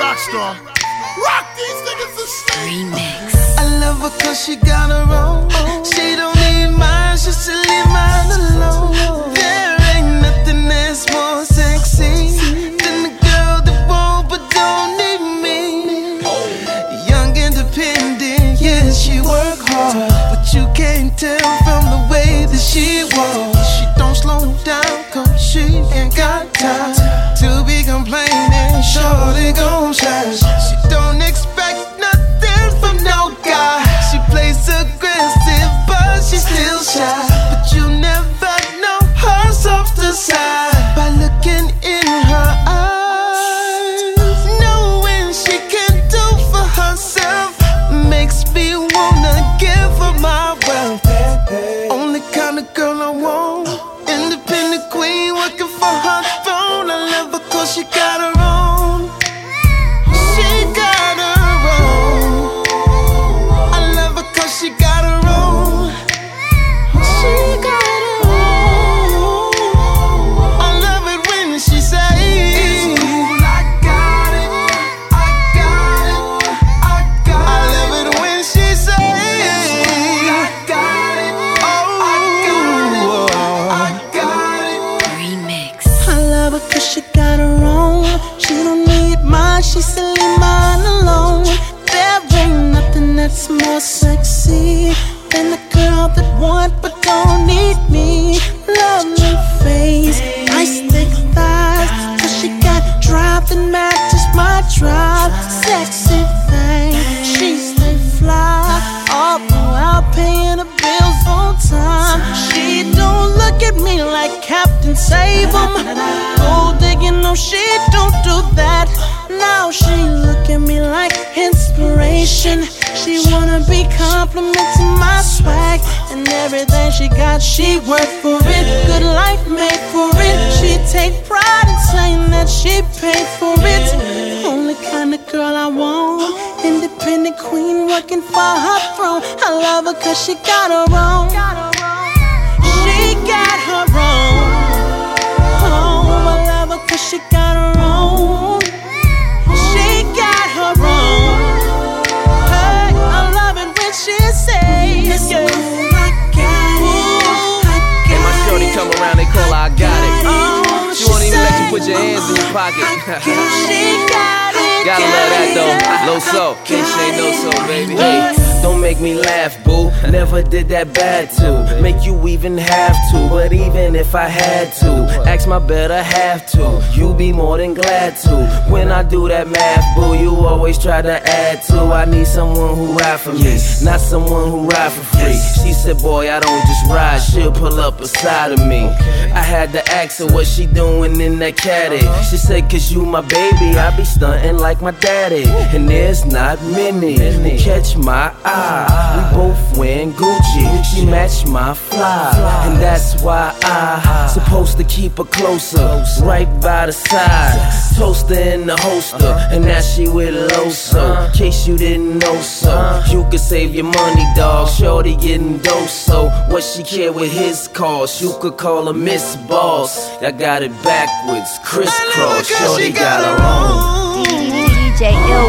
Rockstar. Rock these niggas to sleep. Remix. I love her cause she got her own. She don't need mine, she should leave mine alone. There ain't nothing that's more sexy than the girl that won't but don't need me. Young, independent, yeah, she work hard. But you can't tell from the way that she walks. She don't slow down cause she ain't got time to be complaining. Shorty gon' She don't expect nothing from no guy. She plays aggressive, but she still shy. But you never know her softer side by looking in her eyes. Knowing she can do for herself makes me wanna give her my wealth. Only kind of girl I want. Independent queen working for her throne. I love her cause she got her own. Save. Gold digging, no, she don't do that. Now she look at me like inspiration. She wanna be complimenting my swag and everything she got. She worked for it, good life made for it. She take pride in saying that she paid for it. Only kind of girl I want, independent queen working for her throne. I love her cause she got her own. She got her own. Put your hands in your pocket. She. Gotta love that though. Low so, can't say no so, baby. Hey, don't make me laugh, boo. Never did that bad to make you even have to. But even if I had to, ask my better half to. You be more than glad to. When I do that math, boo, you always try to add to. I need someone who ride for me, not someone who ride for free. She said, boy, I don't just ride, she'll pull up beside of me. I had to ask her what she doing in that caddy. Uh-huh. She said, cause you my baby, I be stunting like my daddy. And there's not many who catch my eye. We both wearing Gucci, she match my fly. And that's why I supposed to keep her closer, right by the side. Toaster in the holster, and now she with Loso. Case you didn't know so, you could save your money, dog. Shorty getting dose, so what she care with his cost? You could call her Miss Boss. I got it backwards, crisscross. Shorty got her own. DJ Ill Will.